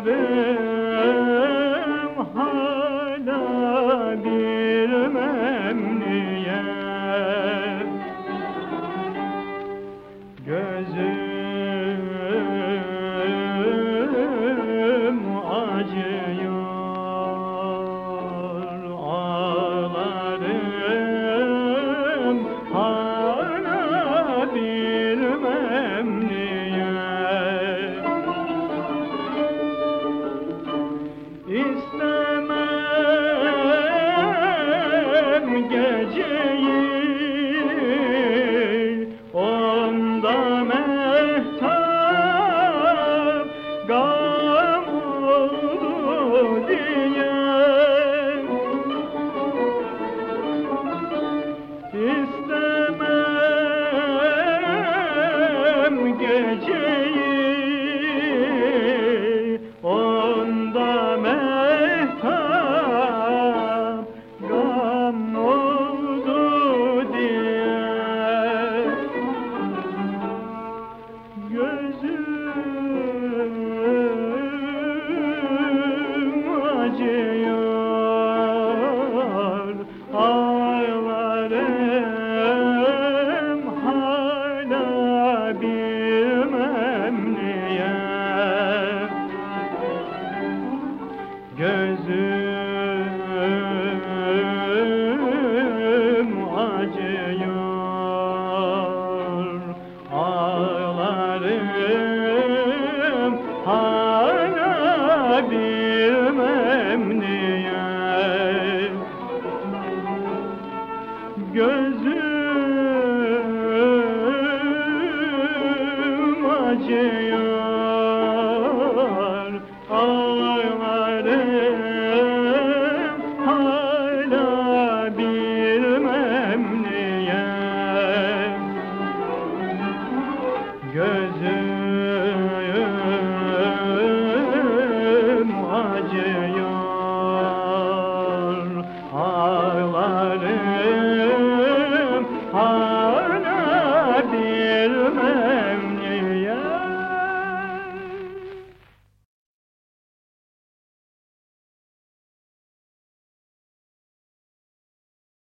Ağlarım hala bilmem İstemem geceyi Onda mehtap gam oldu diye Gözüm acıyor Ağlarım hala bilmem niye Gözüm acıyor Gözüm